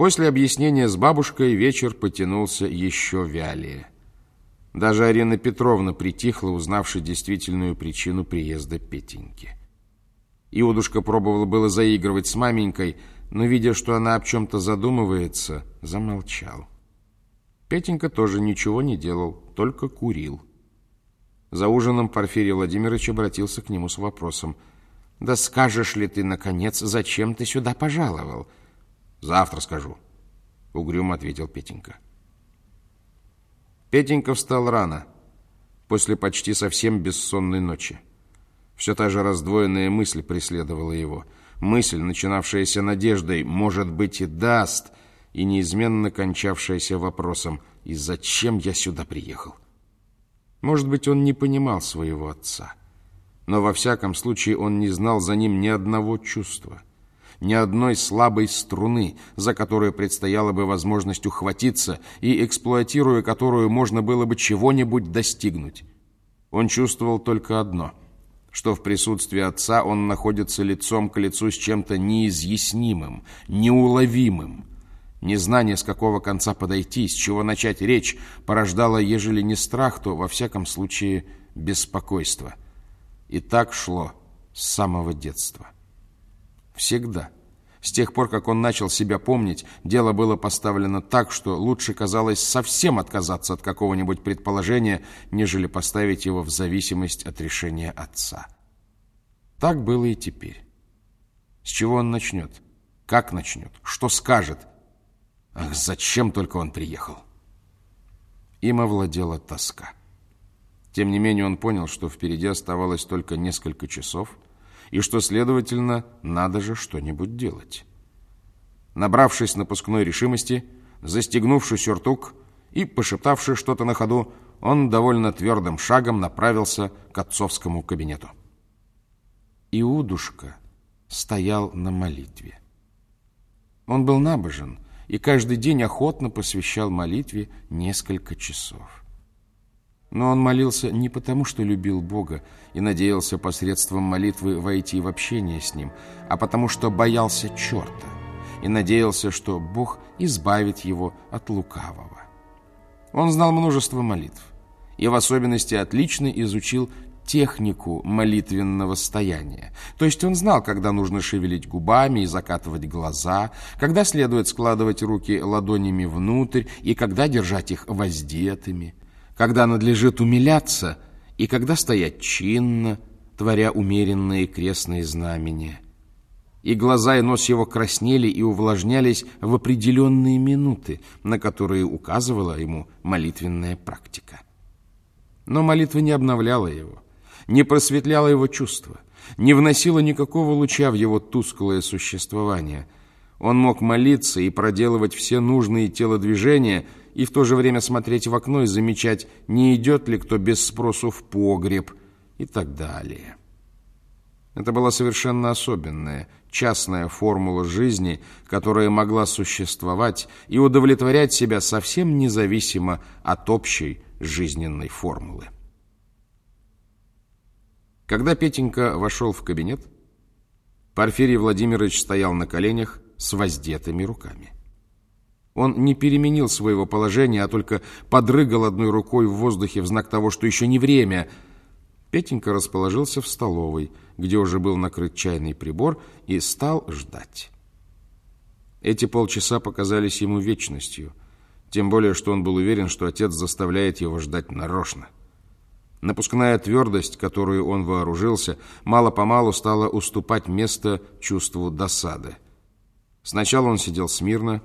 После объяснения с бабушкой вечер потянулся еще вялее. Даже Арина Петровна притихла, узнавши действительную причину приезда Петеньки. Иудушка пробовала было заигрывать с маменькой, но, видя, что она об чем-то задумывается, замолчал. Петенька тоже ничего не делал, только курил. За ужином Порфирий Владимирович обратился к нему с вопросом. «Да скажешь ли ты, наконец, зачем ты сюда пожаловал?» «Завтра скажу», — угрюмо ответил Петенька. Петенька встал рано, после почти совсем бессонной ночи. Все та же раздвоенная мысль преследовала его. Мысль, начинавшаяся надеждой, может быть, и даст, и неизменно кончавшаяся вопросом «И зачем я сюда приехал?» Может быть, он не понимал своего отца, но во всяком случае он не знал за ним ни одного чувства, ни одной слабой струны, за которую предстояло бы возможность ухватиться и эксплуатируя которую можно было бы чего-нибудь достигнуть. Он чувствовал только одно — что в присутствии отца он находится лицом к лицу с чем-то неизъяснимым, неуловимым, Незнание, с какого конца подойти, с чего начать речь, порождало, ежели не страх, то, во всяком случае, беспокойство. И так шло с самого детства. Всегда. С тех пор, как он начал себя помнить, дело было поставлено так, что лучше казалось совсем отказаться от какого-нибудь предположения, нежели поставить его в зависимость от решения отца. Так было и теперь. С чего он начнет? Как начнет? Что скажет? Ах, зачем только он приехал? Им овладела тоска. Тем не менее он понял, что впереди оставалось только несколько часов, и что, следовательно, надо же что-нибудь делать. Набравшись напускной решимости, застегнувший сюртук и пошептавший что-то на ходу, он довольно твердым шагом направился к отцовскому кабинету. Иудушка стоял на молитве. Он был набожен и каждый день охотно посвящал молитве несколько часов. Но он молился не потому, что любил Бога и надеялся посредством молитвы войти в общение с Ним, а потому что боялся черта и надеялся, что Бог избавит его от лукавого. Он знал множество молитв и в особенности отлично изучил технику молитвенного стояния. То есть он знал, когда нужно шевелить губами и закатывать глаза, когда следует складывать руки ладонями внутрь и когда держать их воздетыми, когда надлежит умиляться и когда стоять чинно, творя умеренные крестные знамения. И глаза и нос его краснели и увлажнялись в определенные минуты, на которые указывала ему молитвенная практика. Но молитва не обновляла его не просветляла его чувства, не вносила никакого луча в его тусклое существование. Он мог молиться и проделывать все нужные телодвижения и в то же время смотреть в окно и замечать, не идет ли кто без спросу в погреб и так далее. Это была совершенно особенная, частная формула жизни, которая могла существовать и удовлетворять себя совсем независимо от общей жизненной формулы. Когда Петенька вошел в кабинет, Порфирий Владимирович стоял на коленях с воздетыми руками. Он не переменил своего положения, а только подрыгал одной рукой в воздухе в знак того, что еще не время. Петенька расположился в столовой, где уже был накрыт чайный прибор, и стал ждать. Эти полчаса показались ему вечностью, тем более, что он был уверен, что отец заставляет его ждать нарочно. Напускная твердость, которую он вооружился, мало-помалу стала уступать место чувству досады. Сначала он сидел смирно,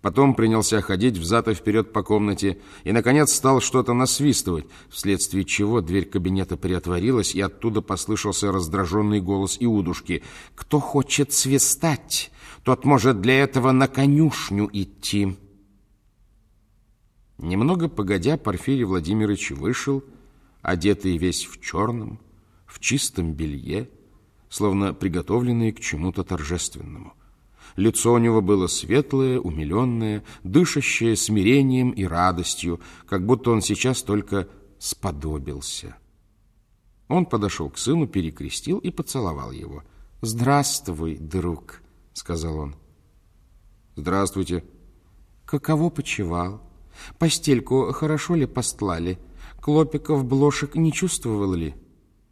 потом принялся ходить взад и вперед по комнате и, наконец, стал что-то насвистывать, вследствие чего дверь кабинета приотворилась, и оттуда послышался раздраженный голос Иудушки. «Кто хочет свистать, тот может для этого на конюшню идти». Немного погодя, Порфирий Владимирович вышел одетый весь в черном, в чистом белье, словно приготовленный к чему-то торжественному. Лицо у него было светлое, умиленное, дышащее смирением и радостью, как будто он сейчас только сподобился. Он подошел к сыну, перекрестил и поцеловал его. «Здравствуй, друг», — сказал он. Здравствуйте. Каково почевал? Постельку хорошо ли постлали? Клопиков, блошек не чувствовал ли?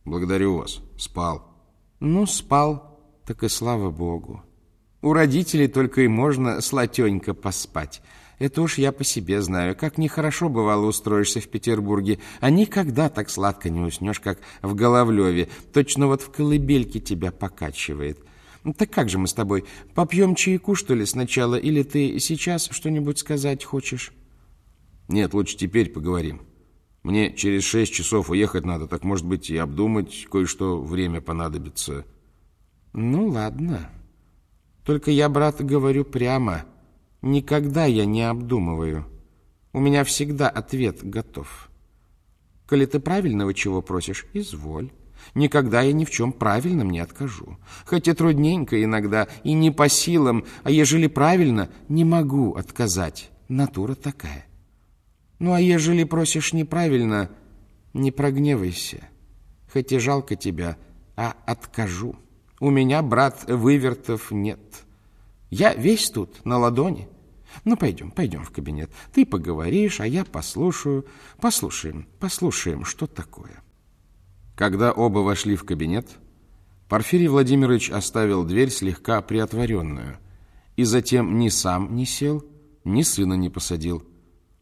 Благодарю вас. Спал. Ну, спал, так и слава богу. У родителей только и можно слатенько поспать. Это уж я по себе знаю. Как нехорошо бывало устроишься в Петербурге, а никогда так сладко не уснешь, как в Головлеве. Точно вот в колыбельке тебя покачивает. Ну, так как же мы с тобой? Попьем чайку, что ли, сначала? Или ты сейчас что-нибудь сказать хочешь? Нет, лучше теперь поговорим. Мне через шесть часов уехать надо, так, может быть, и обдумать кое-что время понадобится. Ну, ладно. Только я, брат, говорю прямо. Никогда я не обдумываю. У меня всегда ответ готов. Коли ты правильного чего просишь, изволь. Никогда я ни в чем правильном не откажу. Хоть и трудненько иногда, и не по силам, а ежели правильно, не могу отказать. Натура такая. Ну, а ежели просишь неправильно, не прогневайся. Хоть и жалко тебя, а откажу. У меня, брат, вывертов нет. Я весь тут, на ладони. Ну, пойдем, пойдем в кабинет. Ты поговоришь, а я послушаю. Послушаем, послушаем, что такое. Когда оба вошли в кабинет, Порфирий Владимирович оставил дверь слегка приотворенную и затем ни сам не сел, ни сына не посадил,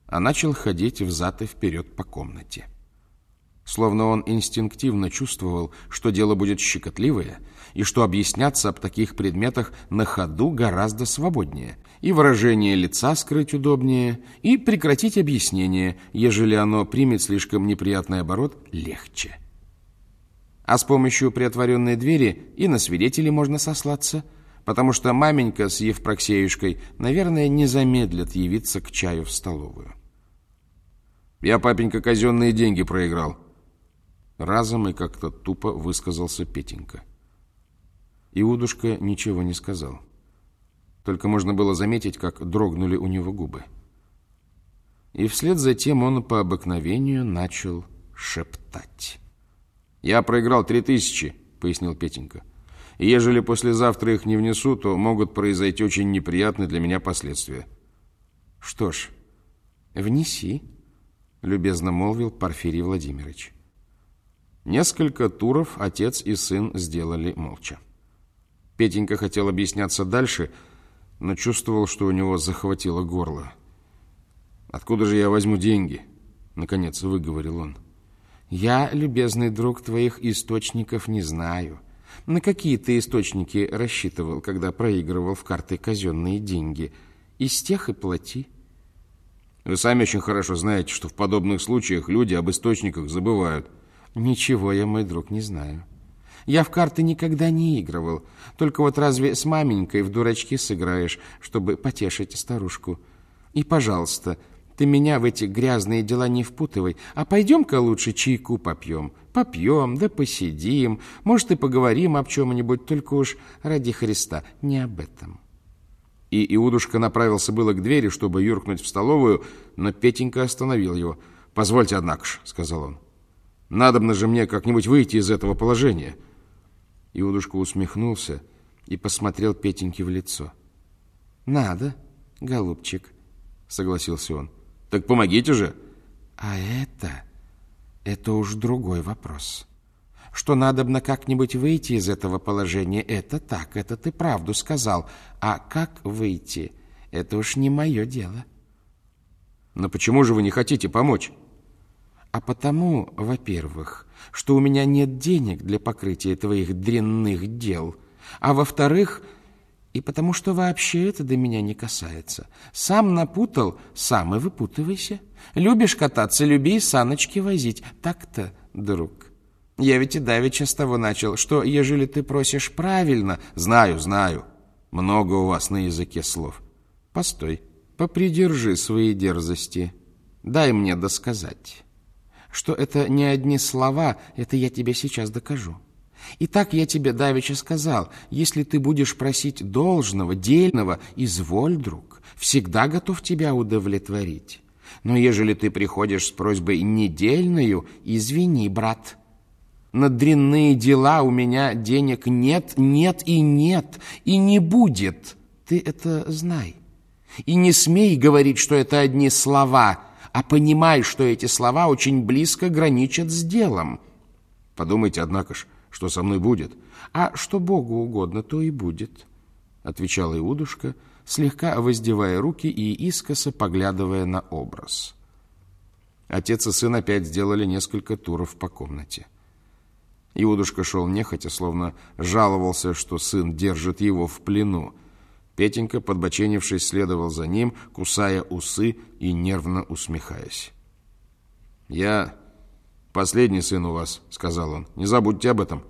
а начал ходить взад и вперед по комнате. Словно он инстинктивно чувствовал, что дело будет щекотливое, и что объясняться об таких предметах на ходу гораздо свободнее, и выражение лица скрыть удобнее, и прекратить объяснение, ежели оно примет слишком неприятный оборот, легче. А с помощью приотворенной двери и на свидетелей можно сослаться, потому что маменька с Евпроксеюшкой, наверное, не замедлят явиться к чаю в столовую. «Я, папенька, казенные деньги проиграл», Разом и как-то тупо высказался Петенька. Иудушка ничего не сказал. Только можно было заметить, как дрогнули у него губы. И вслед за тем он по обыкновению начал шептать. «Я проиграл три тысячи», — пояснил Петенька. «И ежели послезавтра их не внесу, то могут произойти очень неприятные для меня последствия». «Что ж, внеси», — любезно молвил Порфирий Владимирович. Несколько туров отец и сын сделали молча. Петенька хотел объясняться дальше, но чувствовал, что у него захватило горло. «Откуда же я возьму деньги?» — наконец выговорил он. Я, любезный друг, твоих источников не знаю. На какие ты источники рассчитывал, когда проигрывал в карты казенные деньги? Из тех и плати. Вы сами очень хорошо знаете, что в подобных случаях люди об источниках забывают. Ничего я, мой друг, не знаю. Я в карты никогда не игрывал. Только вот разве с маменькой в дурачки сыграешь, чтобы потешить старушку? И, пожалуйста, ты меня в эти грязные дела не впутывай, а пойдем-ка лучше чайку попьем. Попьем, да посидим, может, и поговорим об чем-нибудь, только уж ради Христа, не об этом. И Иудушка направился было к двери, чтобы юркнуть в столовую, но Петенька остановил его. «Позвольте, однако ж», — сказал он. «Надобно же мне как-нибудь выйти из этого положения». Иудушка усмехнулся и посмотрел Петеньке в лицо. «Надо, голубчик», — согласился он. Так помогите же. А это... это уж другой вопрос. Что надобно как-нибудь выйти из этого положения, это так, это ты правду сказал. А как выйти, это уж не мое дело. Но почему же вы не хотите помочь? А потому, во-первых, что у меня нет денег для покрытия твоих дрянных дел, а во-вторых, и потому что вообще это до меня не касается. Сам напутал, сам и выпутывайся. Любишь кататься, люби саночки возить. Так-то, друг. Я ведь и давеча с того начал, что, ежели ты просишь правильно... Знаю, знаю. Много у вас на языке слов. Постой, попридержи свои дерзости. Дай мне досказать. Что это не одни слова, это я тебе сейчас докажу. И так я тебе давеча сказал, если ты будешь просить должного, дельного, изволь, друг, всегда готов тебя удовлетворить. Но ежели ты приходишь с просьбой недельную, извини, брат. На дрянные дела у меня денег нет, нет и нет, и не будет. Ты это знай. И не смей говорить, что это одни слова, а понимай, что эти слова очень близко граничат с делом. Подумайте, однако ж, что со мной будет. А что Богу угодно, то и будет, отвечала Иудушка, слегка воздевая руки и искоса поглядывая на образ. Отец и сын опять сделали несколько туров по комнате. Иудушка шел нехотя, словно жаловался, что сын держит его в плену. Петенька, подбоченившись, следовал за ним, кусая усы и нервно усмехаясь. «Я последний сын у вас», — сказал он. «Не забудьте об этом».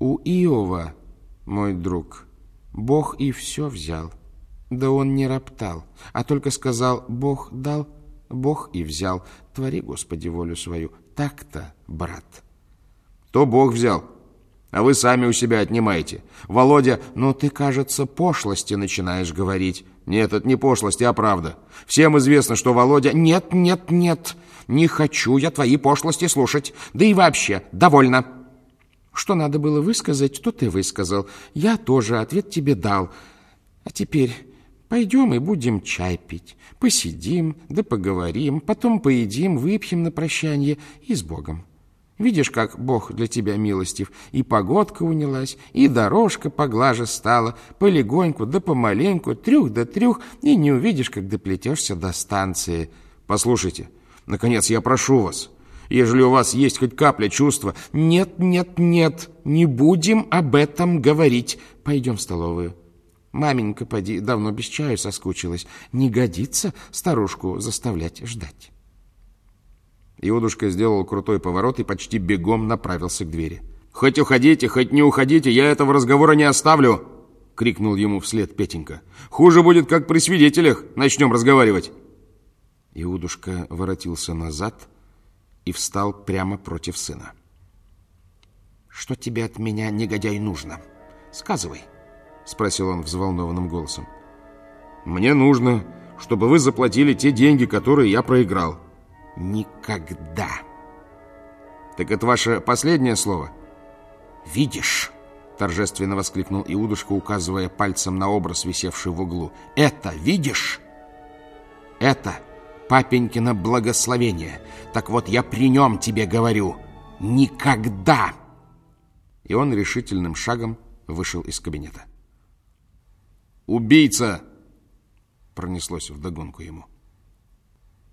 «У Иова, мой друг, Бог и все взял. Да он не роптал, а только сказал «Бог дал, Бог и взял. Твори, Господи, волю свою. Так-то, брат». То Бог взял, а вы сами у себя отнимаете. Володя, ну ты, кажется, пошлости начинаешь говорить. Нет, это не пошлости, а правда. Всем известно, что Володя... Нет, нет, нет, не хочу я твои пошлости слушать. Да и вообще, довольно. Что надо было высказать, то ты высказал. Я тоже ответ тебе дал. А теперь пойдем и будем чай пить. Посидим, да поговорим, потом поедим, выпьем на прощание и с Богом. Видишь, как Бог для тебя милостив. И погодка унялась, и дорожка поглаже стала, полегоньку да помаленьку, трюх да трюх, и не увидишь, как доплетешься до станции. Послушайте, наконец, я прошу вас, ежели у вас есть хоть капля чувства... Нет, нет, нет, не будем об этом говорить. Пойдем в столовую. Маменька, поди, давно без чаю соскучилась. Не годится старушку заставлять ждать. Иудушка сделал крутой поворот и почти бегом направился к двери. «Хоть уходите, хоть не уходите, я этого разговора не оставлю!» — крикнул ему вслед Петенька. «Хуже будет, как при свидетелях. Начнем разговаривать!» Иудушка воротился назад и встал прямо против сына. «Что тебе от меня, негодяй, нужно? Сказывай!» — спросил он взволнованным голосом. «Мне нужно, чтобы вы заплатили те деньги, которые я проиграл». Никогда. Так это ваше последнее слово? Видишь, торжественно воскликнул Иудушка, указывая пальцем на образ, висевший в углу. Это видишь? Это папенькино благословение. Так вот, я при нем тебе говорю. Никогда. И он решительным шагом вышел из кабинета. «Убийца!» пронеслось вдогонку ему.